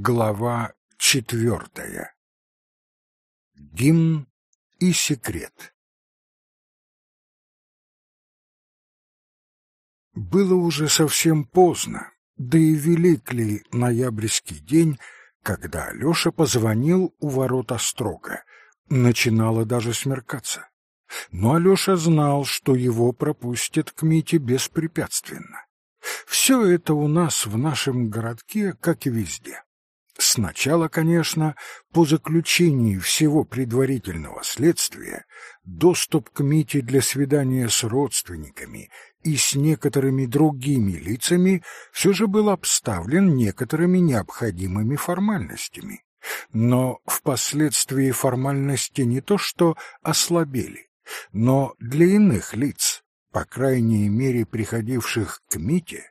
Глава четвертая. Гимн и секрет. Было уже совсем поздно, да и велик ли ноябрьский день, когда Алёша позвонил у ворот Острога. Начинало даже смеркаться. Но Алёша знал, что его пропустят к Мите беспрепятственно. Все это у нас в нашем городке, как и везде. Сначала, конечно, по заключении всего предварительного следствия, доступ к Мите для свидания с родственниками и с некоторыми другими лицами все же был обставлен некоторыми необходимыми формальностями. Но впоследствии формальности не то что ослабели, но для иных лиц, по крайней мере приходивших к Мите,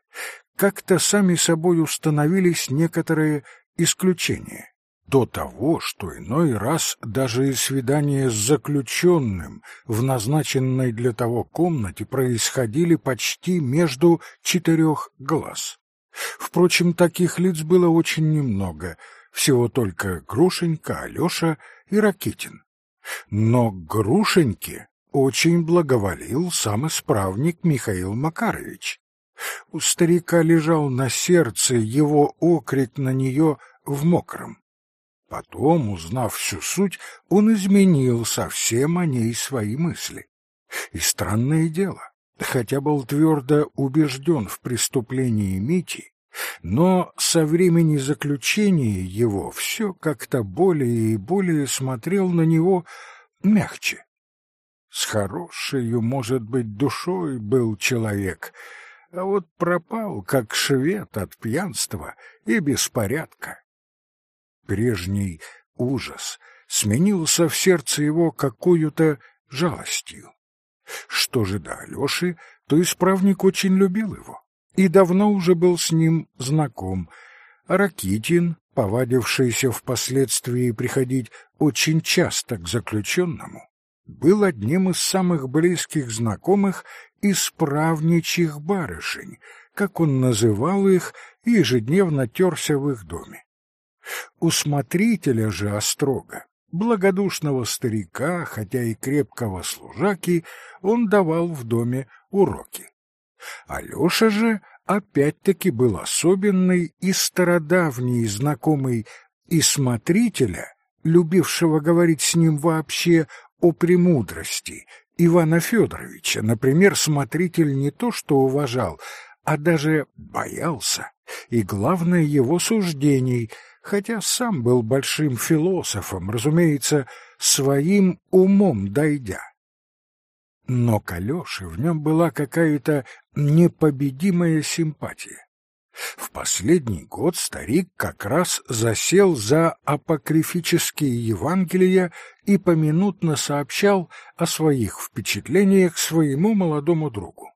как-то сами собой установились некоторые исключения. До того, что иной раз даже и свидания с заключенным в назначенной для того комнате происходили почти между четырех глаз. Впрочем, таких лиц было очень немного, всего только Грушенька, Алеша и Ракитин. Но Грушеньке очень благоволил сам исправник Михаил Макарович. У старика лежал на сердце его окрик на нее в мокром. Потом, узнав всю суть, он изменил совсем о ней свои мысли. И странное дело, хотя был твердо убежден в преступлении Мити, но со времени заключения его все как-то более и более смотрел на него мягче. С хорошей, может быть, душой был человек, а вот пропал, как швед от пьянства и беспорядка. Прежний ужас сменился в сердце его какую-то жалостью. Что же до Алёши, то исправник очень любил его и давно уже был с ним знаком, а Ракитин, повадившийся впоследствии приходить очень часто к заключенному, был одним из самых близких знакомых исправничьих барышень, как он называл их, и ежедневно терся в их доме. У смотрителя же острога, благодушного старика, хотя и крепкого служаки, он давал в доме уроки. Алеша же опять-таки был особенный и стародавний знакомый и смотрителя, любившего говорить с ним вообще о премудрости Ивана Федоровича, например, смотритель не то что уважал, а даже боялся, и, главное, его суждений, хотя сам был большим философом, разумеется, своим умом дойдя. Но к Алёше в нем была какая-то непобедимая симпатия. В последний год старик как раз засел за апокрифические Евангелия и поминутно сообщал о своих впечатлениях своему молодому другу.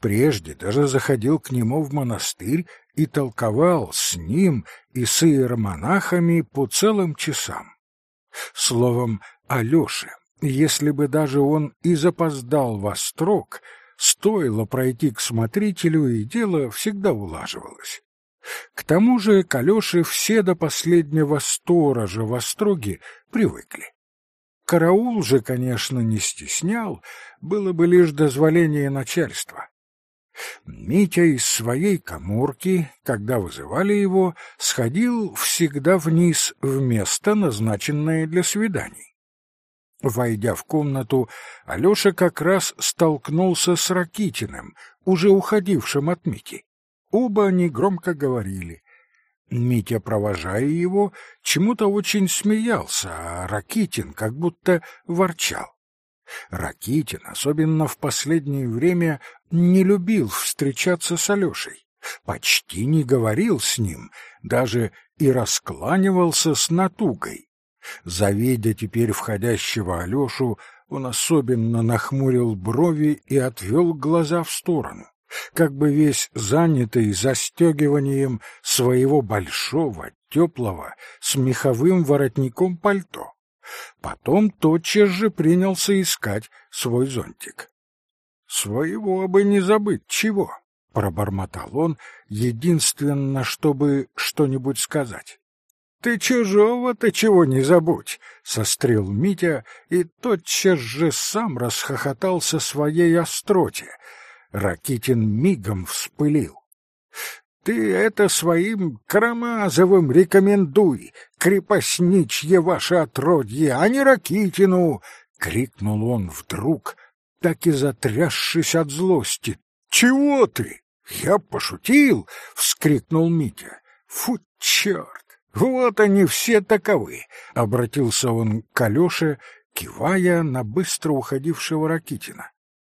Прежде даже заходил к нему в монастырь и толковал с ним и с иеромонахами по целым часам. Словом, Алёше, если бы даже он и запоздал во строк, Стоило пройти к смотрителю, и дело всегда улаживалось. К тому же к Алёше все до последнего сторожа в Остроге привыкли. Караул же, конечно, не стеснял, было бы лишь дозволение начальства. Митя из своей коморки, когда вызывали его, сходил всегда вниз в место, назначенное для свиданий. Войдя в комнату, Алёша как раз столкнулся с Ракитиным, уже уходившим от Мити. Оба они громко говорили. Митя, провожая его, чему-то очень смеялся, а Ракитин как будто ворчал. Ракитин, особенно в последнее время, не любил встречаться с Алёшей, почти не говорил с ним, даже и раскланивался с натугой. Завидя теперь входящего Алешу, он особенно нахмурил брови и отвел глаза в сторону, как бы весь занятый застегиванием своего большого, теплого, с меховым воротником пальто. Потом тотчас же принялся искать свой зонтик. Своего бы не забыть, чего? — пробормотал он, единственно, чтобы что-нибудь сказать. «Ты чужого-то чего не забудь!» — сострил Митя и тотчас же сам расхохотался своей остроте. Ракитин мигом вспылил. «Ты это своим Карамазовым рекомендуй, крепостничье ваше отродье, а не Ракитину!» — крикнул он вдруг, так и затрясшись от злости. «Чего ты? Я пошутил!» — вскрикнул Митя. «Фу, черт! «Вот они все таковы», — обратился он к Алёше, кивая на быстро уходившего Ракитина.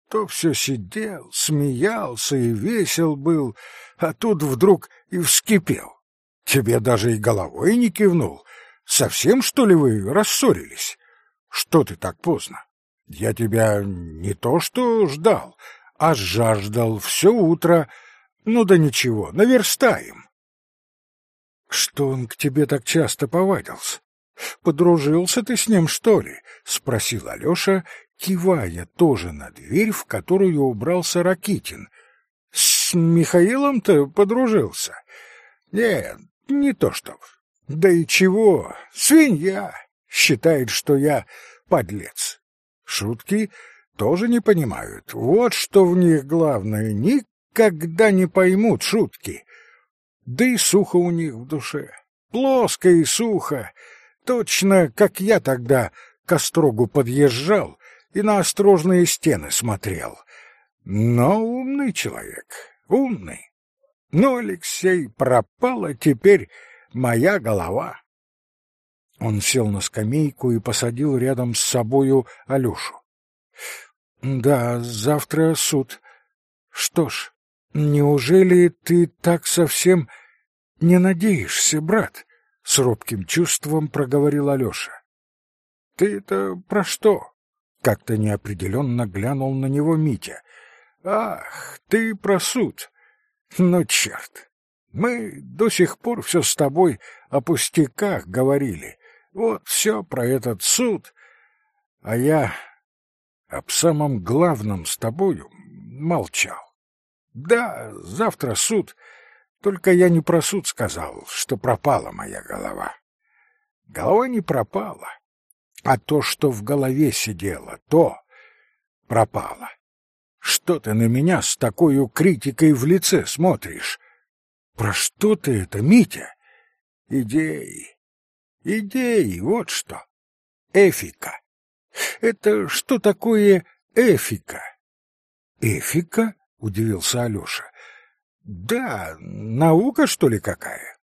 То все сидел, смеялся и весел был, а тут вдруг и вскипел. Тебе даже и головой не кивнул. Совсем, что ли, вы рассорились? Что ты так поздно? Я тебя не то что ждал, а жаждал все утро. Ну да ничего, наверстаем. Что он к тебе так часто повадился? Подружился ты с ним, что ли? спросил Алёша, кивая тоже на дверь, в которую убрался Ракитин. С Михаилом-то подружился? Нет, не то что. Да и чего? Свинья считает, что я подлец. Шутки тоже не понимают. Вот что в них главное. Никогда не поймут шутки. Да и сухо у них в душе. Плоско и сухо. Точно, как я тогда к острогу подъезжал и на острожные стены смотрел. Но умный человек, умный. Но, Алексей, пропала теперь моя голова. Он сел на скамейку и посадил рядом с собою Алёшу. Да, завтра суд. Что ж, «Неужели ты так совсем не надеешься, брат?» — с робким чувством проговорил Алёша. «Ты это про что?» — как-то неопределенно глянул на него Митя. «Ах, ты про суд! Ну, черт! Мы до сих пор все с тобой о пустяках говорили. Вот все про этот суд. А я об самом главном с тобою молчал. Да, завтра суд. Только я не про суд сказал, что пропала моя голова. Голова не пропала, а то, что в голове сидело, то пропало. Что ты на меня с такой критикой в лице смотришь? Про что ты это, Митя? Идеи. Идеи, вот что. Эфика. Это что такое эфика? Эфика? — удивился Алёша. «Да, наука, что ли, какая?»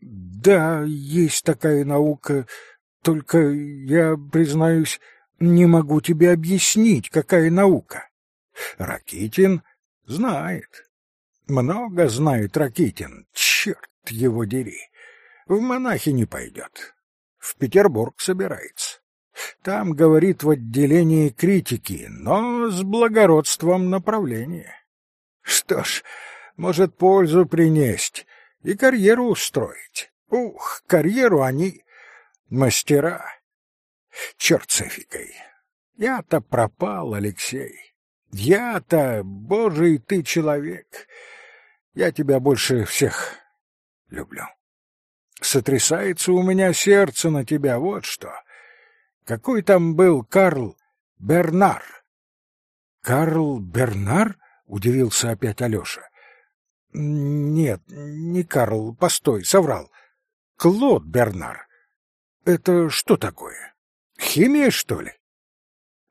«Да, есть такая наука, только я, признаюсь, не могу тебе объяснить, какая наука. Ракитин знает. Много знает Ракитин, черт его дери. В монахи не пойдет. В Петербург собирается. Там, говорит, в отделении критики, но с благородством направления. Что ж, может пользу принести и карьеру устроить. Ух, карьеру они мастера. Черт с эфикой. Я-то пропал, Алексей. Я-то, божий ты человек. Я тебя больше всех люблю. Сотрясается у меня сердце на тебя, вот что. Какой там был Карл Бернар? Карл Бернар? Удивился опять Алёша. Нет, не Карл, постой, соврал. Клод Бернар. Это что такое? Химия, что ли?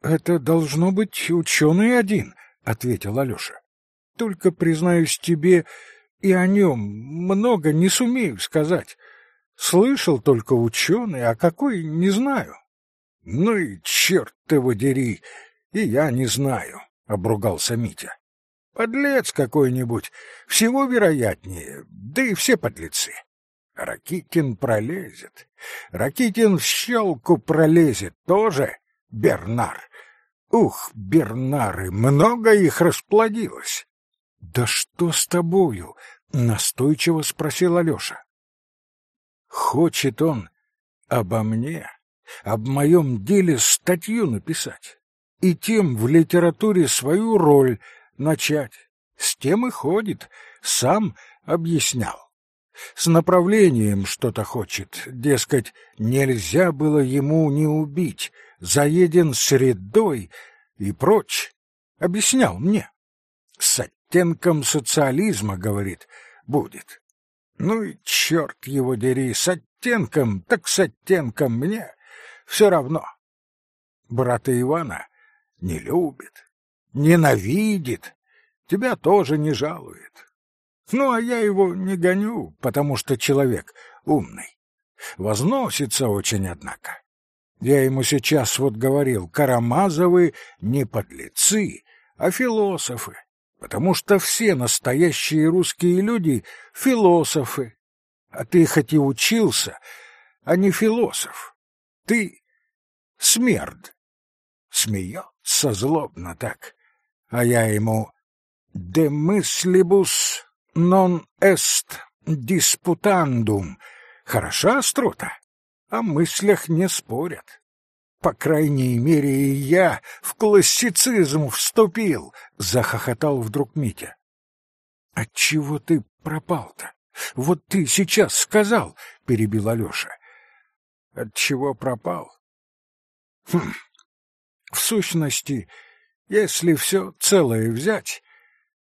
Это должно быть ученый один, ответил Алёша. Только, признаюсь тебе, и о нем много не сумею сказать. Слышал только ученый, а какой — не знаю. — Ну и черт его дери, и я не знаю, — обругался Митя. Подлец какой-нибудь, всего вероятнее, да и все подлецы. Ракитин пролезет. Ракитин в щелку пролезет тоже, Бернар. Ух, Бернары, много их расплодилось. — Да что с тобою? — настойчиво спросил Алеша. Хочет он обо мне, об моем деле статью написать и тем в литературе свою роль начать. С тем и ходит, сам объяснял. С направлением что-то хочет, дескать, нельзя было ему не убить, заеден средой и прочь. Объяснял мне. С оттенком социализма, говорит, будет. Ну и черт его дери, с оттенком, так с оттенком мне все равно. Брата Ивана не любит, ненавидит, тебя тоже не жалует. Ну, а я его не гоню, потому что человек умный. Возносится очень, однако. Я ему сейчас вот говорил, Карамазовы не подлецы, а философы, потому что все настоящие русские люди — философы. А ты хоть и учился, а не философ. Ты смерд. Смеется злобно так, а я ему «De мыслибус non est disputandum» Хороша острота, о мыслях не спорят. По крайней мере, и я в классицизм вступил, захохотал вдруг Митя. Отчего ты пропал-то? Вот ты сейчас сказал, перебил Алёша. Отчего пропал? Хм. В сущности, если все целое взять,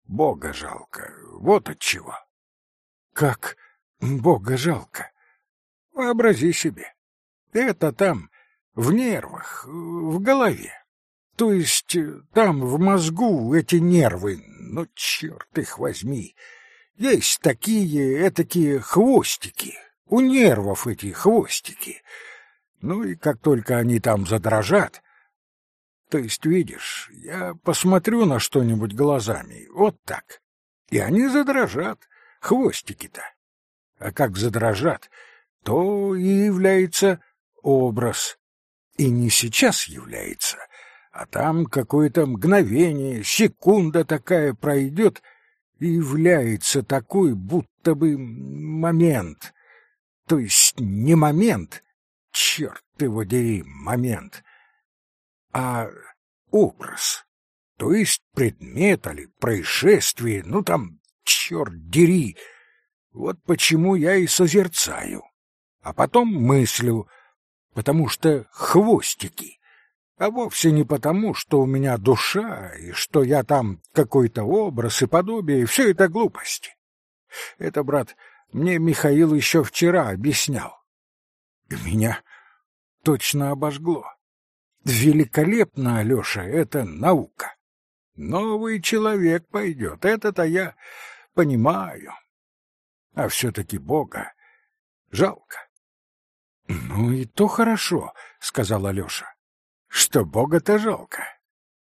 Бога жалко. Вот отчего. Как Бога жалко? Вообрази себе. Это там, в нервах, в голове. То есть э, там, в мозгу, эти нервы, ну, черт их возьми, есть такие, этакие хвостики, у нервов эти хвостики. Ну и как только они там задрожат, то есть, видишь, я посмотрю на что-нибудь глазами, вот так, и они задрожат, хвостики-то. А как задрожат, то и является образ. И не сейчас является, а там какое-то мгновение, секунда такая пройдет, и является такой, будто бы момент. То есть не момент, черт его дери, момент, а образ. То есть предмет или происшествие, ну там, черт дери. Вот почему я и созерцаю а потом мыслю, потому что хвостики, а вовсе не потому, что у меня душа и что я там какой-то образ и подобие, все это глупости. Это, брат, мне Михаил еще вчера объяснял. И меня точно обожгло. Великолепно, Алеша, это наука. Новый человек пойдет, это-то я понимаю. А все-таки Бога жалко. Ну и то хорошо, сказал Алёша. Что бога-то жалко.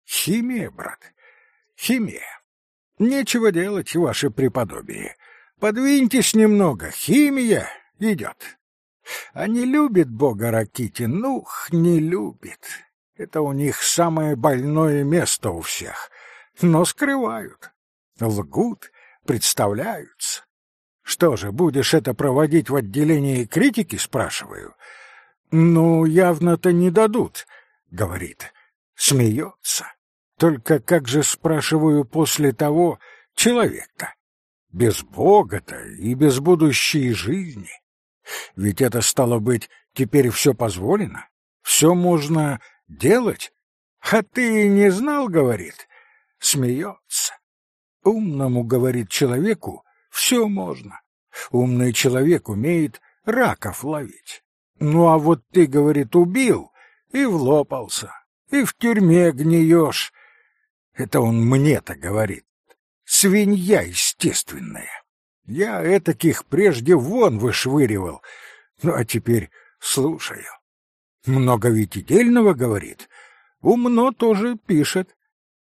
Химия, брат. Химия. Нечего делать, ваше преподобие. Подвиньтесь немного, химия идет. А не любит бога Ракитин, ну, не любит. Это у них самое больное место у всех. Но скрывают. Лгут, представляются. Что же, будешь это проводить в отделении критики, спрашиваю? Ну, явно-то не дадут, говорит. Смеется. Только как же, спрашиваю, после того человек-то? Без Бога-то и без будущей жизни. Ведь это стало быть, теперь все позволено, все можно делать. А ты не знал, говорит, смеется. Умному, говорит человеку, все можно. Умный человек умеет раков ловить. Ну а вот ты, говорит, убил и влопался, и в тюрьме гниешь. Это он мне-то говорит. Свинья естественная. Я этаких прежде вон вышвыривал, ну а теперь слушаю. Много ведь и дельного говорит, умно тоже пишет.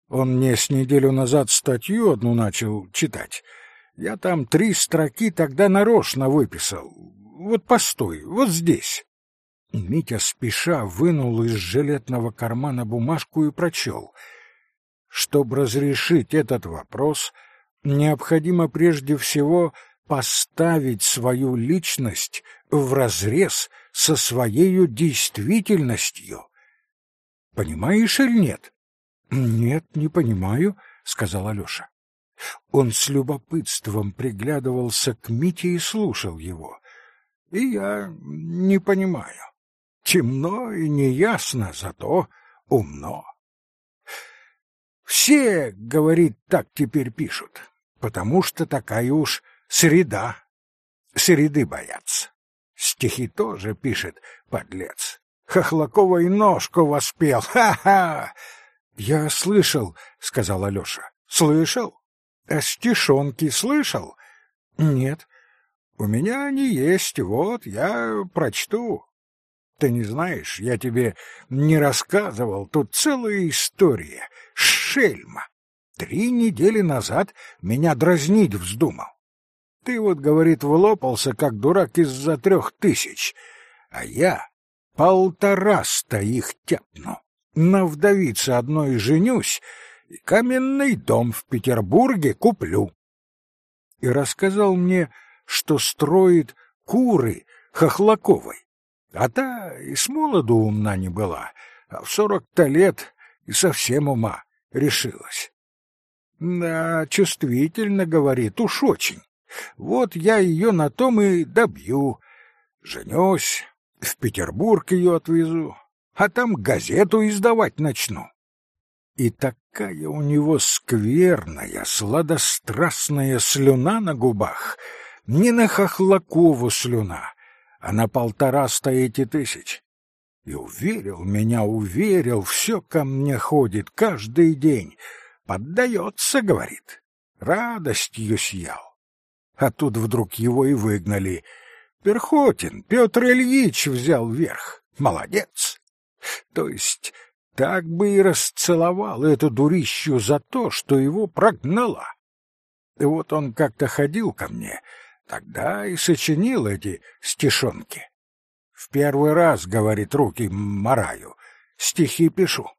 Он мне с неделю назад статью одну начал читать — я там три строки тогда нарочно выписал. Вот постой, вот здесь. Митя спеша вынул из жилетного кармана бумажку и прочел. Чтобы разрешить этот вопрос, необходимо прежде всего поставить свою личность в разрез со своей действительностью. Понимаешь или нет? Нет, не понимаю, сказал Алёша. Он с любопытством приглядывался к Мите и слушал его. И я не понимаю. Темно и неясно, зато умно. Все, говорит, так теперь пишут, потому что такая уж среда. Среды боятся. Стихи тоже пишет, подлец. Хохлаковой ножку воспел, ха-ха! Я слышал, — сказал Алёша. Слышал? А стишонки слышал? Нет. У меня они есть, вот, я прочту. Ты не знаешь, я тебе не рассказывал, тут целая история. Шельма. Три недели назад меня дразнить вздумал. Ты вот, говорит, влопался, как дурак, из-за трех тысяч, а я полтораста их тяпну. На вдовице одной женюсь и каменный дом в Петербурге куплю. И рассказал мне, что строит куры Хохлаковой. А та и с молоду умна не была, а в сорок-то лет и совсем ума решилась. Да, чувствительно, говорит, уж очень. Вот я ее на том и добью. Женюсь, в Петербург ее отвезу, а там газету издавать начну. И такая у него скверная, сладострастная слюна на губах, не на Хохлакову слюна, а на полтораста эти тысяч. И уверил меня, уверил, все ко мне ходит каждый день. Поддается, говорит. Радостью съел. А тут вдруг его и выгнали. Перхотин, Петр Ильич взял верх. Молодец. То есть так бы и расцеловал эту дурищу за то, что его прогнала. И вот он как-то ходил ко мне, тогда и сочинил эти стишонки. В первый раз, говорит, руки мараю, стихи пишу.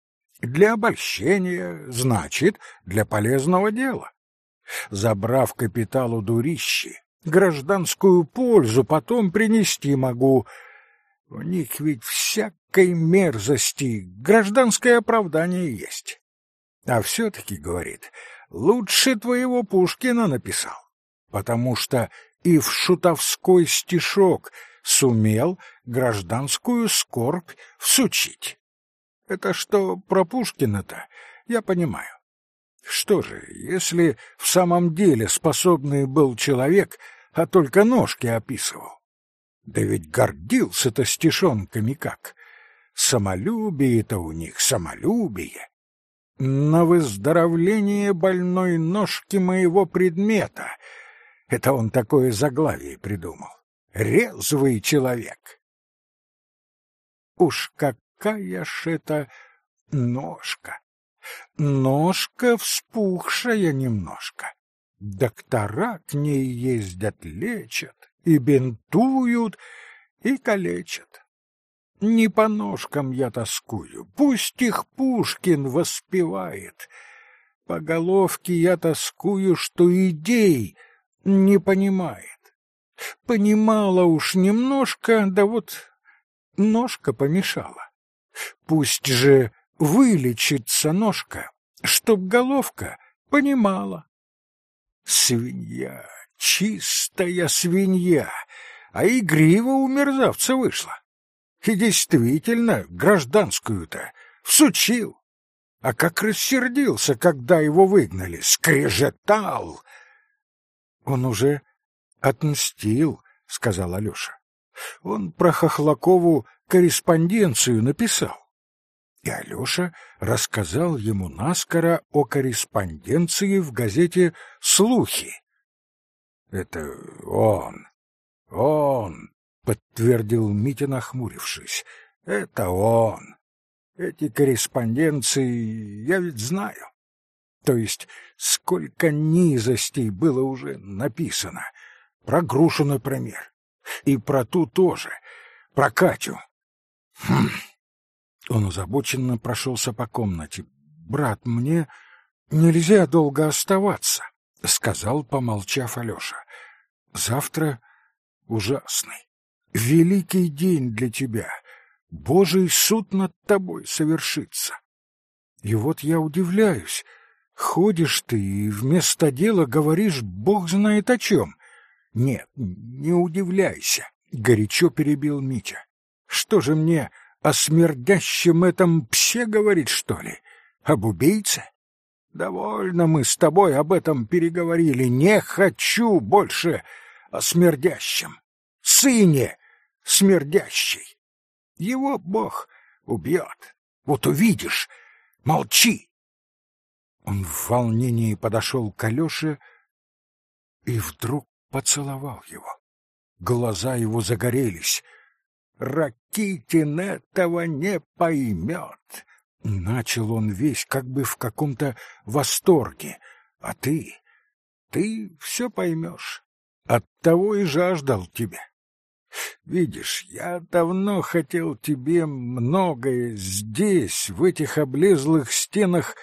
Для обольщения, значит, для полезного дела. Забрав капиталу дурищи, гражданскую пользу потом принести могу. У них ведь всякой мерзости гражданское оправдание есть. А все-таки, говорит, лучше твоего Пушкина написал, потому что и в шутовской стишок сумел гражданскую скорбь всучить. Это что про Пушкина-то, я понимаю. Что же, если в самом деле способный был человек, а только ножки описывал? Да ведь гордился-то стишонками как. Самолюбие-то у них, самолюбие. На выздоровление больной ножки моего предмета. Это он такое заглавие придумал. Резвый человек. Уж какая ж это ножка! Ножка вспухшая немножко. Доктора к ней ездят, лечат, и бинтуют, и калечат. Не по ножкам я тоскую, пусть их Пушкин воспевает. По головке я тоскую, что идей не понимает. Понимала уж немножко, да вот ножка помешала. Пусть же вылечится ножка, чтоб головка понимала. Свинья, чистая свинья, а игрива у мерзавца вышла. И действительно, гражданскую-то всучил. А как рассердился, когда его выгнали, скрежетал. Он уже отмстил, сказал Алёша. Он про Хохлакову корреспонденцию написал. И Алёша рассказал ему наскоро о корреспонденции в газете «Слухи». «Это он, он», — подтвердил Митя, нахмурившись. «Это он. Эти корреспонденции я ведь знаю. То есть сколько низостей было уже написано. Про грушу, например. И про ту тоже. Про Катю. Хм. Он озабоченно прошелся по комнате. «Брат, мне нельзя долго оставаться», — сказал, помолчав Алеша. «Завтра ужасный, великий день для тебя. Божий суд над тобой совершится. И вот я удивляюсь, Ходишь ты и вместо дела говоришь бог знает о чем. Нет, не удивляйся, — горячо перебил Митя. Что же мне о смердящем этом псе говорить, что ли? Об убийце? Довольно мы с тобой об этом переговорили. Не хочу больше о смердящем. Сыне смердящий. Его Бог убьет. Вот увидишь. Молчи. Он в волнении подошел к Алёше и вдруг поцеловал его. Глаза его загорелись. Ракитин этого не поймет. Начал он весь как бы в каком-то восторге. А ты, ты все поймешь. Оттого и жаждал тебя. Видишь, я давно хотел тебе многое здесь, в этих облезлых стенах,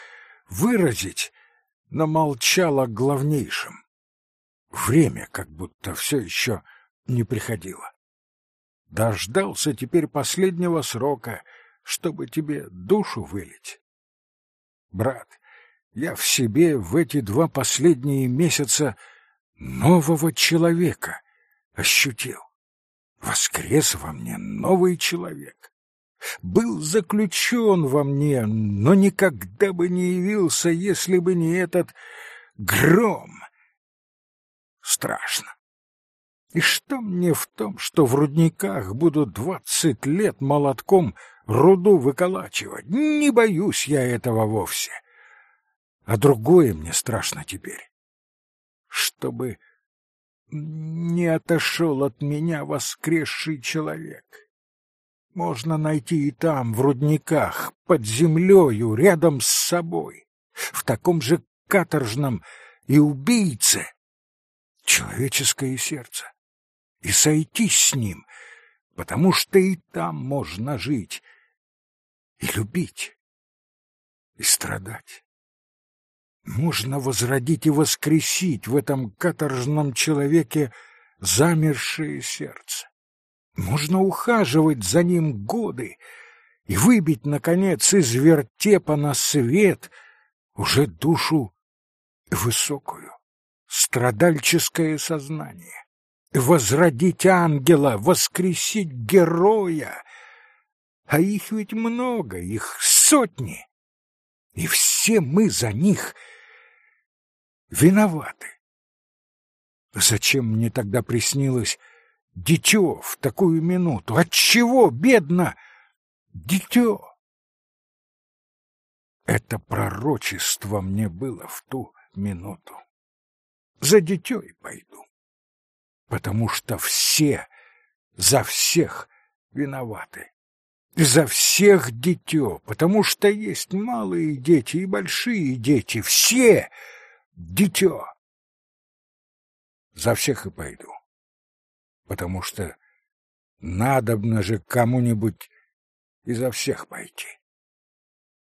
выразить, но молчал о главнейшем. Время как будто все еще не приходило. Дождался теперь последнего срока, чтобы тебе душу вылить. Брат, я в себе в эти два последние месяца нового человека ощутил. Воскрес во мне новый человек. Был заключен во мне, но никогда бы не явился, если бы не этот гром. Страшно. И что мне в том, что в рудниках буду двадцать лет молотком руду выколачивать? Не боюсь я этого вовсе. А другое мне страшно теперь. Чтобы не отошел от меня воскресший человек. Можно найти и там, в рудниках, под землею, рядом с собой, в таком же каторжном и убийце человеческое сердце и сойтись с ним, потому что и там можно жить и любить и страдать. Можно возродить и воскресить в этом каторжном человеке замершее сердце. Можно ухаживать за ним годы и выбить, наконец, из вертепа на свет уже душу высокую, страдальческое сознание, возродить ангела, воскресить героя. А их ведь много, их сотни, и все мы за них — виноваты. Зачем мне тогда приснилось дитё в такую минуту? Отчего, бедно, дитё? Это пророчество мне было в ту минуту. За дитё и пойду, потому что все за всех виноваты. За всех дитё, потому что есть малые дети и большие дети, все дитё. За всех и пойду. Потому что надобно же кому-нибудь и за всех пойти.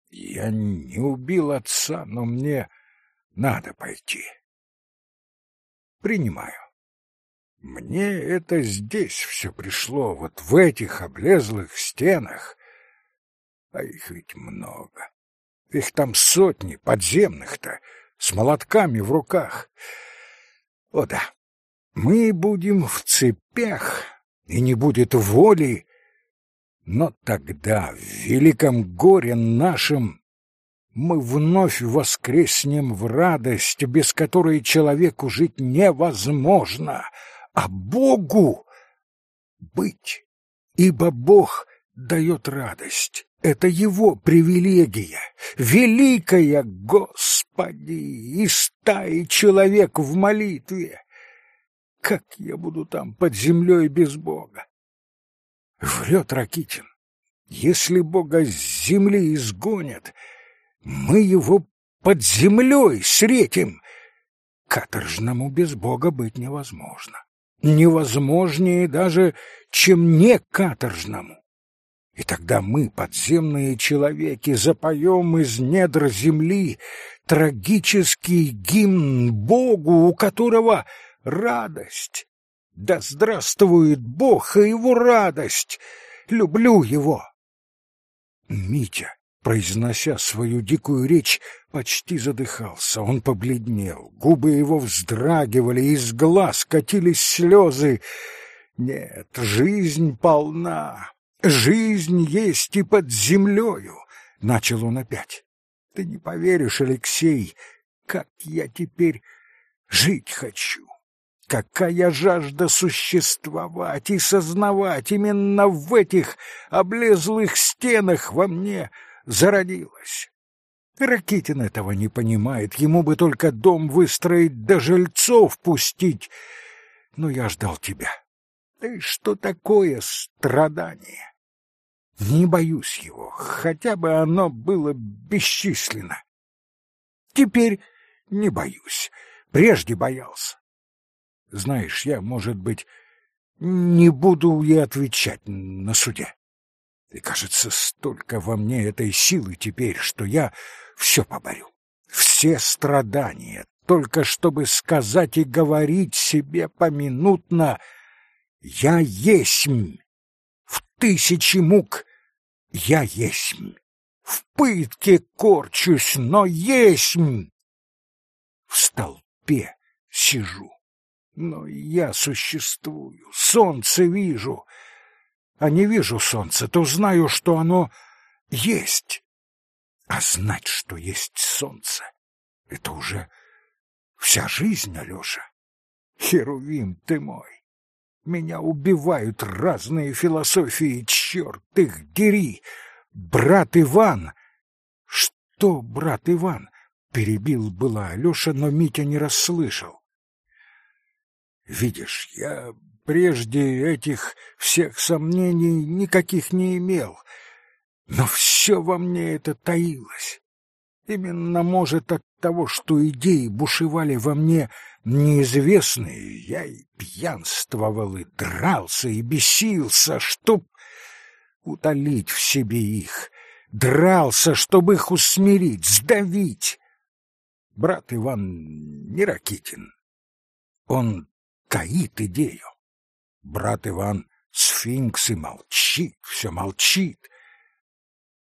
Я не убил отца, но мне надо пойти. Принимаю. Мне это здесь все пришло, вот в этих облезлых стенах. А их ведь много. Их там сотни подземных-то, с молотками в руках. О да, мы будем в цепях, и не будет воли, но тогда, в великом горе нашем, мы вновь воскреснем в радость, без которой человеку жить невозможно, а Богу быть, ибо Бог дает радость. Это его привилегия, великая, Господи, и стаи человек в молитве. Как я буду там под землей без Бога? Врет Ракитин. Если Бога с земли изгонят, мы его под землей сретим. Каторжному без Бога быть невозможно. Невозможнее даже, чем не каторжному. И тогда мы, подземные человеки, запоем из недр земли трагический гимн Богу, у которого радость. Да здравствует Бог и его радость! Люблю его! Митя, Произнося свою дикую речь, почти задыхался. Он побледнел, губы его вздрагивали, из глаз катились слезы. Нет, жизнь полна, жизнь есть и под землею, — начал он опять. Ты не поверишь, Алексей, как я теперь жить хочу. Какая жажда существовать и сознавать именно в этих облезлых стенах во мне зародилась. Ракитин этого не понимает, ему бы только дом выстроить да жильцов пустить. Но я ждал тебя. Ты что такое страдание? Не боюсь его, хотя бы оно было бесчисленно. Теперь не боюсь, прежде боялся. Знаешь, я, может быть, не буду и отвечать на суде. И, кажется, столько во мне этой силы теперь, что я все поборю. Все страдания, только чтобы сказать и говорить себе поминутно «Я есмь». В тысячи мук я есмь. В пытке корчусь, но есмь. В столпе сижу но я существую, солнце вижу. А не вижу солнца, то знаю, что оно есть. А знать, что есть солнце, это уже вся жизнь, Алёша. Херувим ты мой. Меня убивают разные философии, черт их дери. Брат Иван... Что, брат Иван? Перебил была Алёша, но Митя не расслышал. Видишь, я прежде этих всех сомнений никаких не имел, но все во мне это таилось. Именно, может, от того, что идеи бушевали во мне неизвестные, я и пьянствовал, и дрался, и бесился, чтоб утолить в себе их, дрался, чтобы их усмирить, сдавить. Брат Иван не Ракитин. Он таит идею. Брат Иван сфинкс и молчит, все молчит.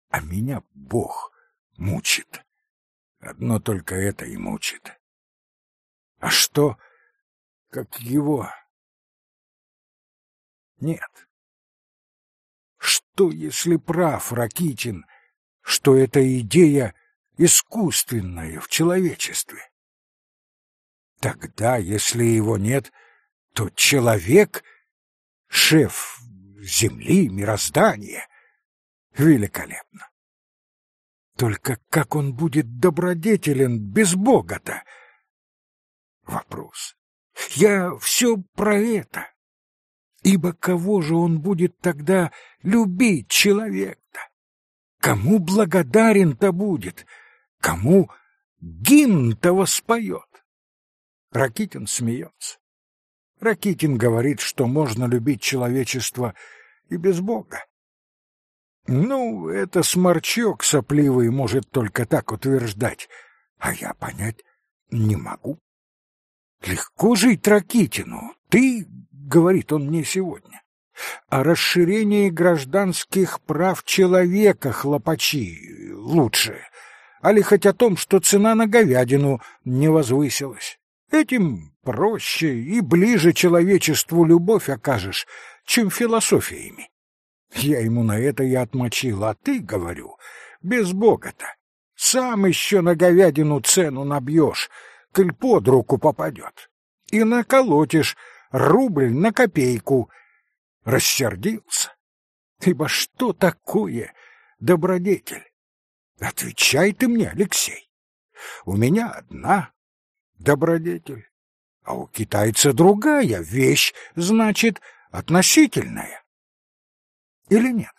А меня Бог мучит. Одно только это и мучит. А что, как его? Нет. Что, если прав Ракитин, что эта идея искусственная в человечестве? Тогда, если его нет, — то человек — шеф земли, мироздания. Великолепно. Только как он будет добродетелен без Бога-то? Вопрос. Я все про это. Ибо кого же он будет тогда любить, человек-то? Кому благодарен-то будет? Кому гимн-то воспоет? Ракитин смеется. Ракитин говорит, что можно любить человечество и без Бога. Ну, это сморчок сопливый может только так утверждать, а я понять не могу. Легко жить Ракитину, ты, говорит он мне сегодня, о расширении гражданских прав человека хлопачи лучше, али хоть о том, что цена на говядину не возвысилась. Этим проще и ближе человечеству любовь окажешь, чем философиями. Я ему на это и отмочил, а ты, говорю, без бога-то. Сам еще на говядину цену набьешь, коль под руку попадет. И наколотишь рубль на копейку. Рассердился. Ибо что такое добродетель? Отвечай ты мне, Алексей. У меня одна добродетель. А у китайца другая вещь, значит, относительная. Или нет?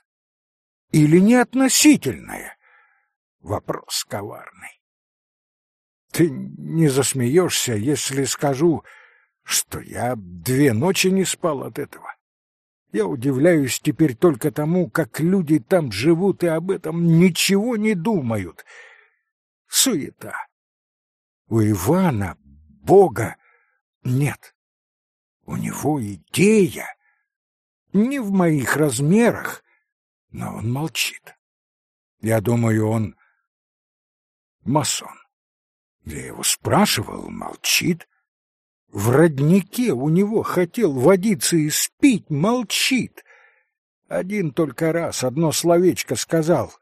Или не относительная? Вопрос коварный. Ты не засмеешься, если скажу, что я две ночи не спал от этого. Я удивляюсь теперь только тому, как люди там живут и об этом ничего не думают. Суета. У Ивана Бога нет. У него идея. Не в моих размерах, но он молчит. Я думаю, он масон. Я его спрашивал, молчит. В роднике у него хотел водиться и спить, молчит. Один только раз одно словечко сказал.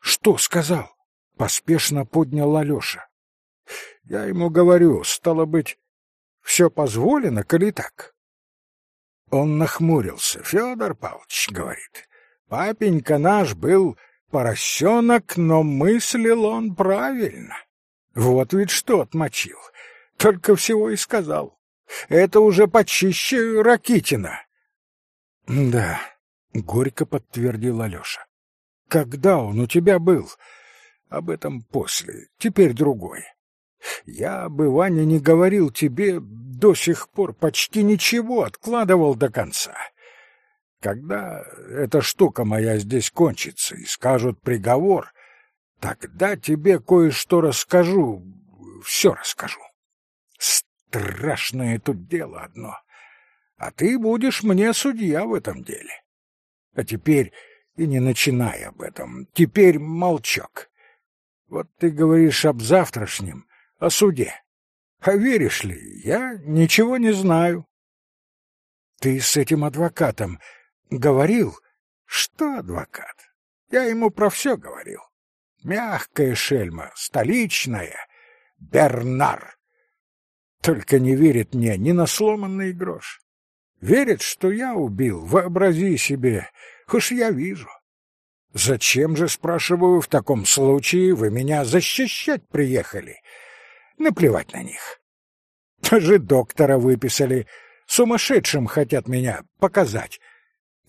Что сказал? Поспешно поднял Алёша. Я ему говорю, стало быть, все позволено, коли так. Он нахмурился. Федор Павлович говорит, папенька наш был поросенок, но мыслил он правильно. Вот ведь что отмочил. Только всего и сказал. Это уже почище Ракитина. Да, горько подтвердил Алёша. Когда он у тебя был? Об этом после. Теперь другой. Я бы, Ваня, не говорил тебе до сих пор почти ничего, откладывал до конца. Когда эта штука моя здесь кончится и скажут приговор, тогда тебе кое-что расскажу, все расскажу. Страшное тут дело одно, а ты будешь мне судья в этом деле. А теперь и не начинай об этом, теперь молчок. Вот ты говоришь об завтрашнем, о суде. А веришь ли, я ничего не знаю. Ты с этим адвокатом говорил? Что адвокат? Я ему про все говорил. Мягкая шельма, столичная, Бернар. Только не верит мне ни на сломанный грош. Верит, что я убил, вообрази себе, уж я вижу. Зачем же, спрашиваю, в таком случае вы меня защищать приехали? Наплевать на них. Даже доктора выписали. Сумасшедшим хотят меня показать.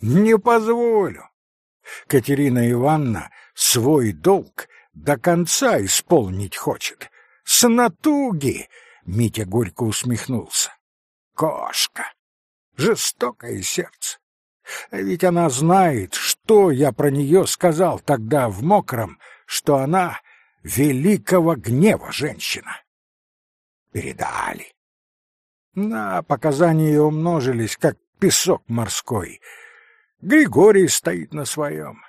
Не позволю. Катерина Ивановна свой долг до конца исполнить хочет. С натуги, Митя горько усмехнулся. Кошка. Жестокое сердце. А ведь она знает, что я про нее сказал тогда в мокром, что она великого гнева женщина передали. На показания умножились, как песок морской. Григорий стоит на своем.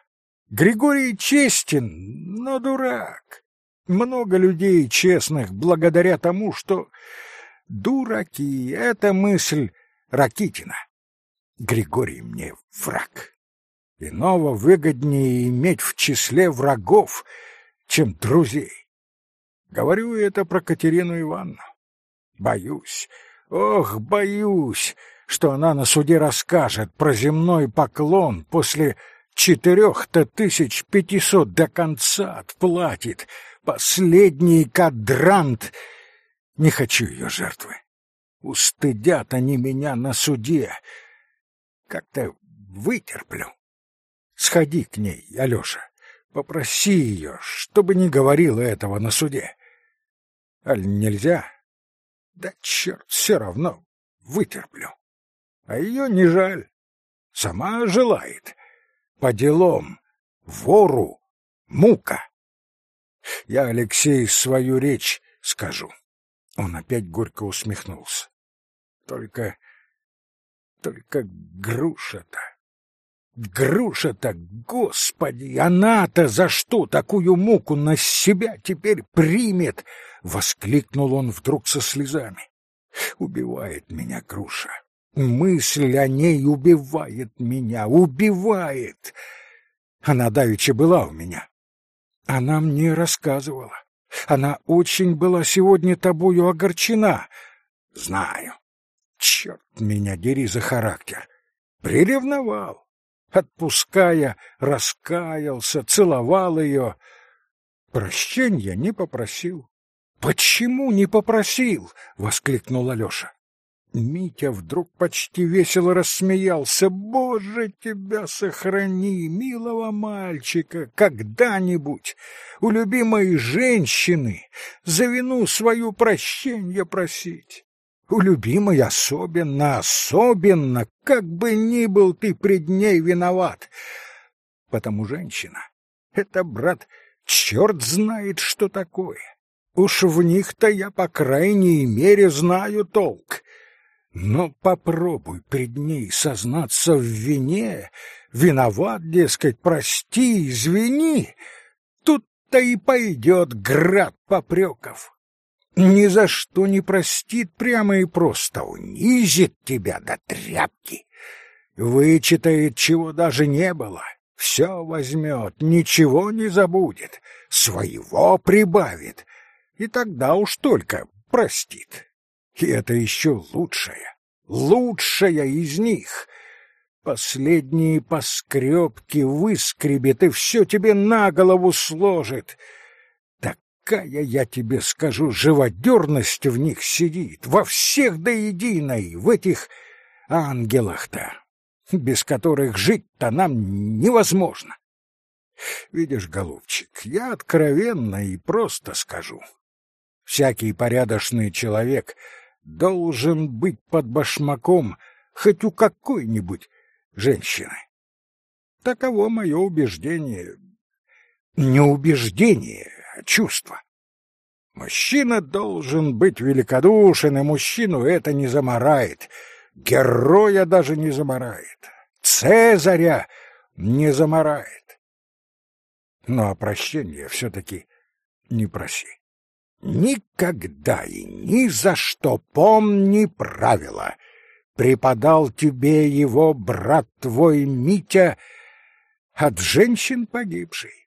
Григорий честен, но дурак. Много людей честных благодаря тому, что дураки — это мысль Ракитина. Григорий мне враг. Иного выгоднее иметь в числе врагов, чем друзей. Говорю это про Катерину Ивановну. Боюсь, ох, боюсь, что она на суде расскажет про земной поклон после четырех-то тысяч пятисот до конца отплатит. Последний кадрант. Не хочу ее жертвы. Устыдят они меня на суде. Как-то вытерплю. Сходи к ней, Алёша. Попроси ее, чтобы не говорила этого на суде. Аль нельзя? Да черт, все равно вытерплю. А ее не жаль. Сама желает. По делам. Вору. Мука. Я, Алексей, свою речь скажу. Он опять горько усмехнулся. Только... только груша-то... Груша-то, господи, она-то за что такую муку на себя теперь примет? Воскликнул он вдруг со слезами. Убивает меня груша. Мысль о ней убивает меня, убивает. Она давеча была у меня. Она мне рассказывала. Она очень была сегодня тобою огорчена. Знаю. Черт меня дери за характер. Приревновал. Отпуская, раскаялся, целовал ее. Прощения не попросил. «Почему не попросил?» — воскликнул Алеша. Митя вдруг почти весело рассмеялся. «Боже, тебя сохрани, милого мальчика, когда-нибудь у любимой женщины за вину свою прощенье просить. У любимой особенно, особенно, как бы ни был ты пред ней виноват. Потому женщина — это, брат, черт знает, что такое. Уж в них-то я, по крайней мере, знаю толк. Но попробуй пред ней сознаться в вине, виноват, дескать, прости, извини. то и пойдет град попреков. Ни за что не простит прямо и просто, унизит тебя до тряпки. Вычитает, чего даже не было, все возьмет, ничего не забудет, своего прибавит, и тогда уж только простит. И это еще лучшее, лучшая из них. Последние поскребки выскребет и все тебе на голову сложит. Такая, я тебе скажу, живодерность в них сидит, во всех до единой, в этих ангелах-то без которых жить-то нам невозможно. Видишь, голубчик, я откровенно и просто скажу. Всякий порядочный человек должен быть под башмаком хоть у какой-нибудь женщины. Таково мое убеждение. Не убеждение, а чувство. Мужчина должен быть великодушен, и мужчину это не заморает — Героя даже не заморает. Цезаря не заморает. Но о прощении все-таки не проси. Никогда и ни за что помни правила. Преподал тебе его брат твой Митя от женщин погибший.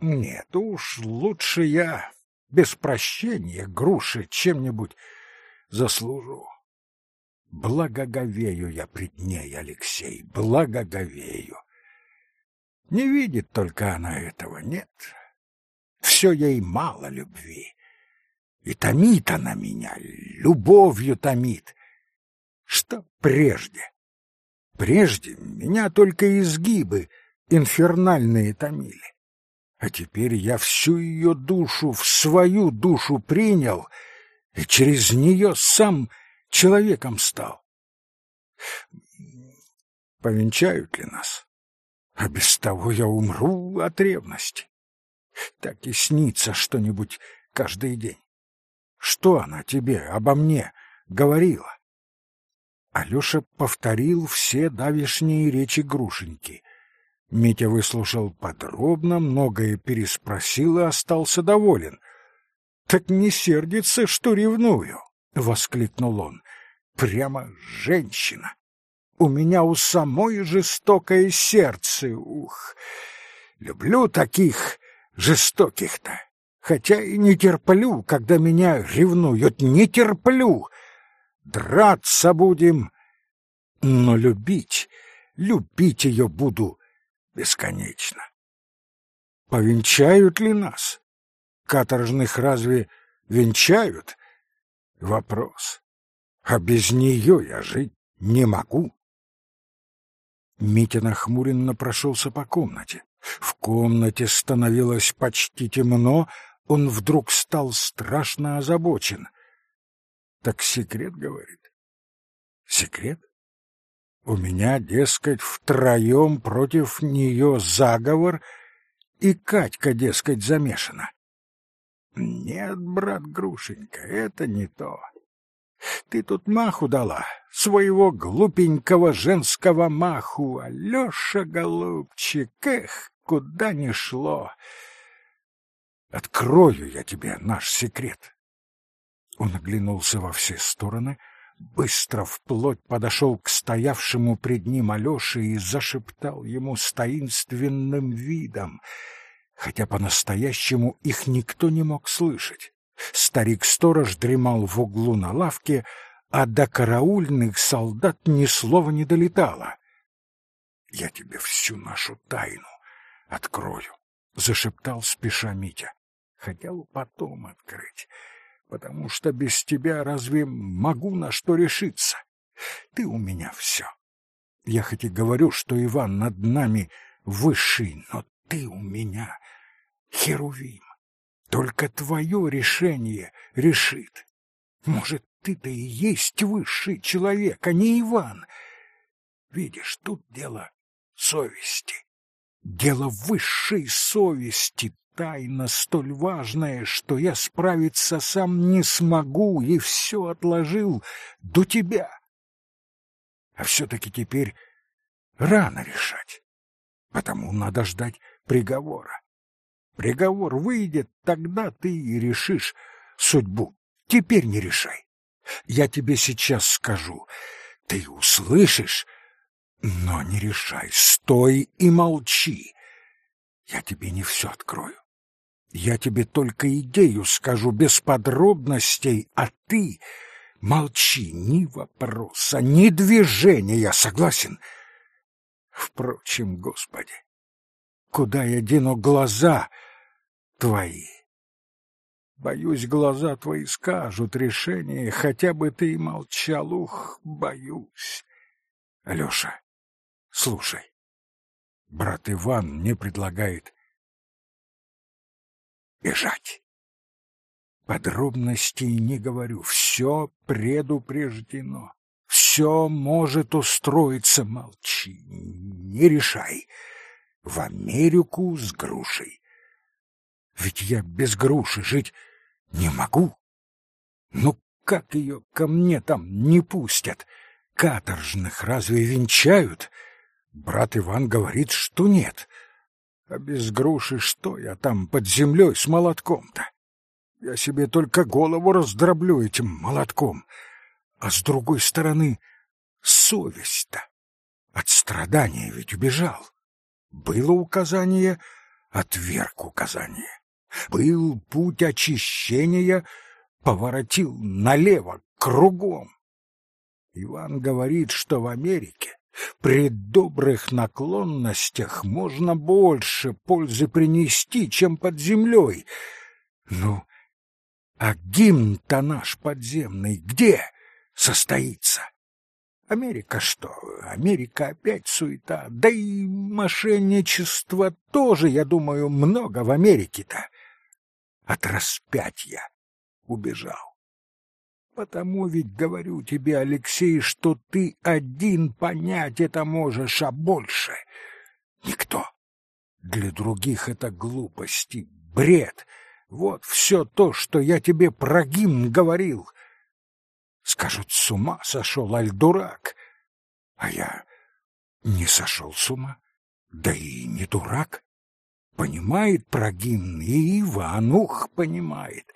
Нет уж, лучше я без прощения груши чем-нибудь заслужу. Благоговею я пред ней, Алексей, благоговею. Не видит только она этого, нет. Все ей мало любви. И томит она меня, любовью томит. Что прежде? Прежде меня только изгибы инфернальные томили. А теперь я всю ее душу в свою душу принял, и через нее сам человеком стал. Повенчают ли нас? А без того я умру от ревности. Так и снится что-нибудь каждый день. Что она тебе обо мне говорила? Алёша повторил все давешние речи Грушеньки. Митя выслушал подробно, многое переспросил и остался доволен. Так не сердится, что ревную. — воскликнул он. «Прямо женщина! У меня у самой жестокое сердце, ух! Люблю таких жестоких-то, хотя и не терплю, когда меня ревнуют, не терплю! Драться будем, но любить, любить ее буду бесконечно. Повенчают ли нас? Каторжных разве венчают? Вопрос. А без нее я жить не могу. Митя нахмуренно прошелся по комнате. В комнате становилось почти темно, он вдруг стал страшно озабочен. Так секрет, говорит. Секрет? У меня, дескать, втроем против нее заговор, и Катька, дескать, замешана. Нет, брат Грушенька, это не то. Ты тут маху дала, своего глупенького женского маху, Алеша, голубчик, эх, куда ни шло. Открою я тебе наш секрет. Он оглянулся во все стороны, быстро вплоть подошел к стоявшему пред ним Алёше и зашептал ему с таинственным видом — хотя по-настоящему их никто не мог слышать. Старик-сторож дремал в углу на лавке, а до караульных солдат ни слова не долетало. — Я тебе всю нашу тайну открою, — зашептал спеша Митя. Хотел потом открыть, потому что без тебя разве могу на что решиться? Ты у меня все. Я хоть и говорю, что Иван над нами высший, но ты у меня Херувим. Только твое решение решит. Может, ты-то и есть высший человек, а не Иван. Видишь, тут дело совести. Дело высшей совести, тайна столь важная, что я справиться сам не смогу и все отложил до тебя. А все-таки теперь рано решать, потому надо ждать приговора. Приговор выйдет, тогда ты и решишь судьбу. Теперь не решай. Я тебе сейчас скажу. Ты услышишь, но не решай. Стой и молчи. Я тебе не все открою. Я тебе только идею скажу без подробностей, а ты молчи, ни вопроса, ни движения, согласен? Впрочем, Господи, куда я дену глаза твои? Боюсь, глаза твои скажут решение, хотя бы ты и молчал, ух, боюсь. Алёша, слушай, брат Иван мне предлагает бежать. Подробностей не говорю, все предупреждено. Все может устроиться, молчи, не решай. В Америку с грушей. Ведь я без груши жить не могу. Ну как ее ко мне там не пустят? Каторжных разве венчают? Брат Иван говорит, что нет. А без груши что я там под землей с молотком-то? Я себе только голову раздроблю этим молотком. А с другой стороны, совесть-то. От страдания ведь убежал. Было указание, отверг указание. Был путь очищения, поворотил налево, кругом. Иван говорит, что в Америке при добрых наклонностях можно больше пользы принести, чем под землей. Ну, а гимн-то наш подземный где состоится? Америка что? Америка опять суета. Да и мошенничества тоже, я думаю, много в Америке-то. От распятия убежал. Потому ведь говорю тебе, Алексей, что ты один понять это можешь, а больше никто. Для других это глупости, бред. Вот все то, что я тебе про гимн говорил. Скажут, с ума сошел, аль дурак. А я не сошел с ума, да и не дурак. Понимает про гимн, и Иванух понимает.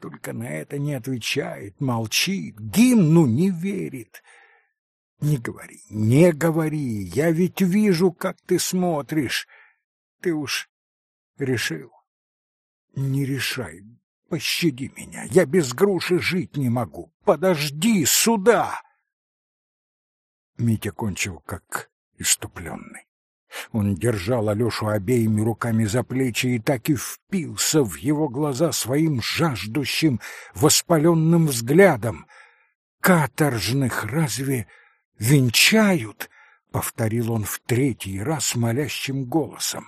Только на это не отвечает, молчит, гимну не верит. Не говори, не говори, я ведь вижу, как ты смотришь. Ты уж решил. Не решай, Пощади меня, я без груши жить не могу. Подожди сюда. Митя кончил как иступленный. Он держал Алешу обеими руками за плечи и так и впился в его глаза своим жаждущим, воспаленным взглядом. «Каторжных разве венчают?» — повторил он в третий раз молящим голосом.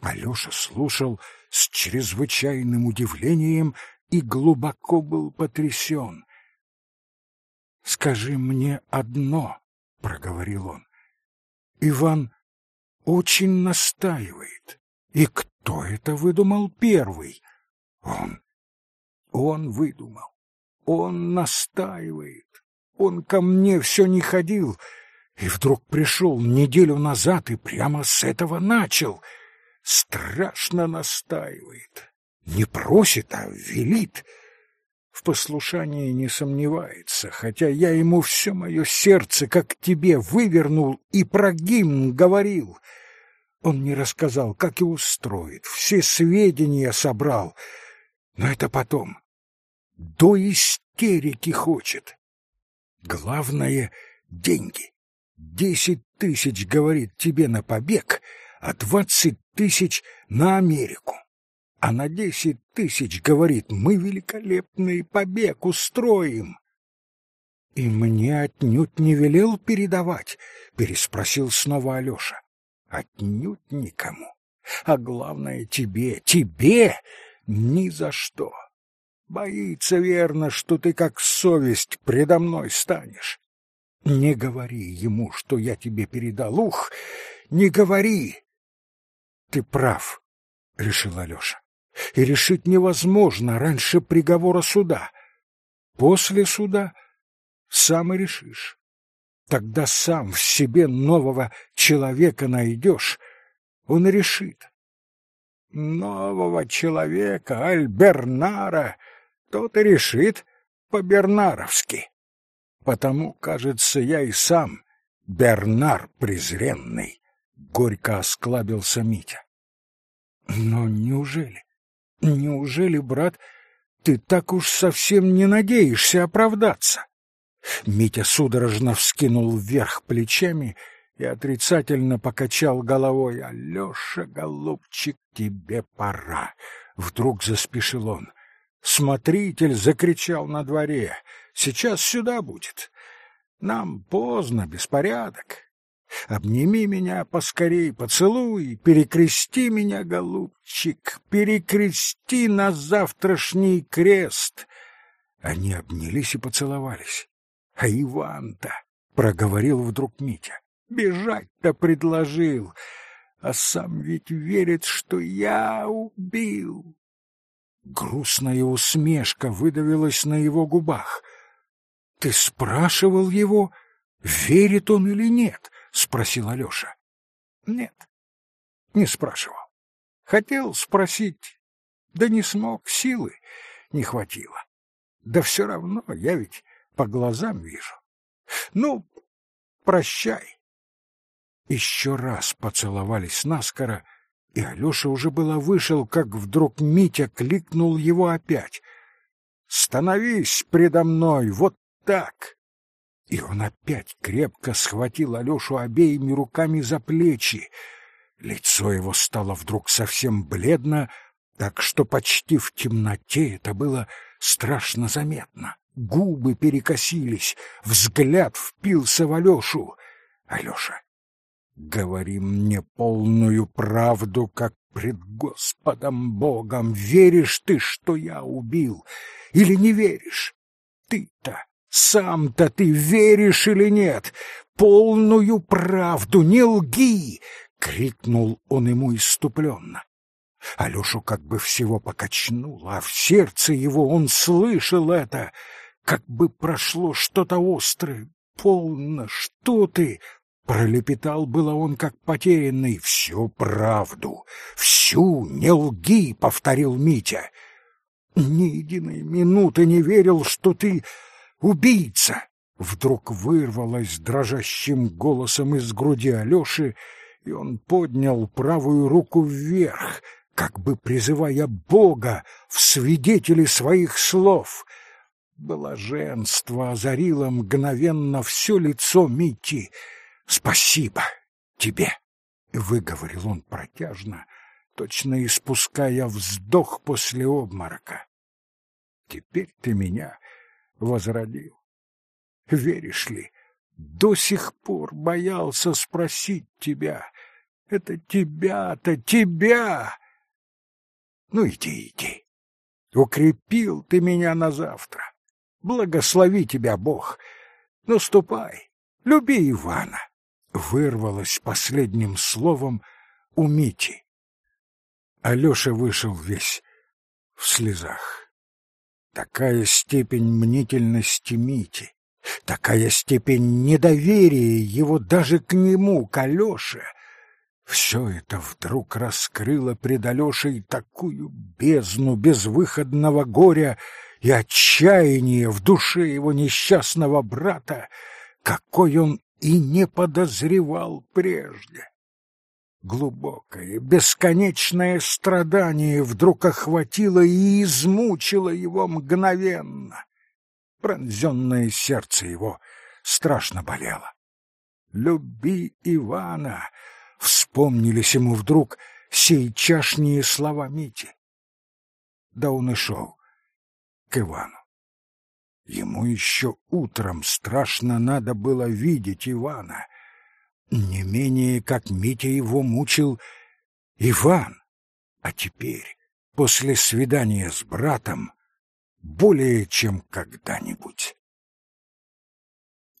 Алеша слушал с чрезвычайным удивлением и глубоко был потрясен. — Скажи мне одно, — проговорил он. — Иван очень настаивает. И кто это выдумал первый? Он. Он выдумал. Он настаивает. Он ко мне все не ходил, и вдруг пришел неделю назад и прямо с этого начал — страшно настаивает. Не просит, а велит. В послушании не сомневается, хотя я ему все мое сердце, как тебе, вывернул и про гимн говорил. Он не рассказал, как его устроит, все сведения собрал. Но это потом. До истерики хочет. Главное — деньги. Десять тысяч, говорит, тебе на побег — а двадцать тысяч на Америку. А на десять тысяч, говорит, мы великолепный побег устроим. — И мне отнюдь не велел передавать? — переспросил снова Алеша. — Отнюдь никому. А главное тебе, тебе ни за что. Боится верно, что ты как совесть предо мной станешь. Не говори ему, что я тебе передал. Ух, не говори! Ты прав, решил Алёша. И решить невозможно раньше приговора суда. После суда сам и решишь. Тогда сам в себе нового человека найдешь, он решит. нового человека, Альбернара, тот и решит по-бернаровски. Потому, кажется, я и сам Бернар презренный, — горько осклабился Митя. Но неужели, неужели, брат, ты так уж совсем не надеешься оправдаться? Митя судорожно вскинул вверх плечами и отрицательно покачал головой. «Алеша, голубчик, тебе пора!» Вдруг заспешил он. Смотритель закричал на дворе. «Сейчас сюда будет. Нам поздно, беспорядок. Обними меня поскорей, поцелуй, перекрести меня, голубчик, перекрести на завтрашний крест». Они обнялись и поцеловались. А Иван-то, — проговорил вдруг Митя, — бежать-то предложил, а сам ведь верит, что я убил. Грустная усмешка выдавилась на его губах. — Ты спрашивал его, верит он или нет? — спросил Алеша. — Нет, не спрашивал. Хотел спросить, да не смог, силы не хватило. Да все равно я ведь по глазам вижу. Ну, прощай. Еще раз поцеловались наскоро, и Алеша уже было вышел, как вдруг Митя кликнул его опять. «Становись предо мной, вот так!» И он опять крепко схватил Алешу обеими руками за плечи. Лицо его стало вдруг совсем бледно, так что почти в темноте это было страшно заметно губы перекосились, взгляд впился в Алешу. Алеша, говори мне полную правду, как пред Господом Богом. Веришь ты, что я убил, или не веришь? Ты-то, сам-то ты веришь или нет? Полную правду, не лги! — крикнул он ему иступленно. Алешу как бы всего покачнуло, а в сердце его он слышал это — как бы прошло что-то острое. Полно, что ты? Пролепетал было он, как потерянный. Всю правду, всю, не лги, повторил Митя. Ни единой минуты не верил, что ты убийца. Вдруг вырвалось дрожащим голосом из груди Алёши, и он поднял правую руку вверх, как бы призывая Бога в свидетели своих слов — Блаженство озарило мгновенно все лицо Мити. «Спасибо тебе!» — выговорил он протяжно, точно испуская вздох после обморока. «Теперь ты меня возродил. Веришь ли, до сих пор боялся спросить тебя. Это тебя-то, тебя! Ну иди, иди. Укрепил ты меня на завтра. Благослови тебя Бог. Ну, ступай, люби Ивана. Вырвалось последним словом у Мити. Алёша вышел весь в слезах. Такая степень мнительности Мити, такая степень недоверия его даже к нему, к Алёше, все это вдруг раскрыло пред Алешей такую бездну безвыходного горя, и отчаяние в душе его несчастного брата, какой он и не подозревал прежде. Глубокое, бесконечное страдание вдруг охватило и измучило его мгновенно. Пронзенное сердце его страшно болело. «Люби Ивана!» — вспомнились ему вдруг сейчашние слова Мити. Да он и шел, к Ивану. Ему еще утром страшно надо было видеть Ивана. Не менее, как Митя его мучил Иван. А теперь, после свидания с братом, более чем когда-нибудь.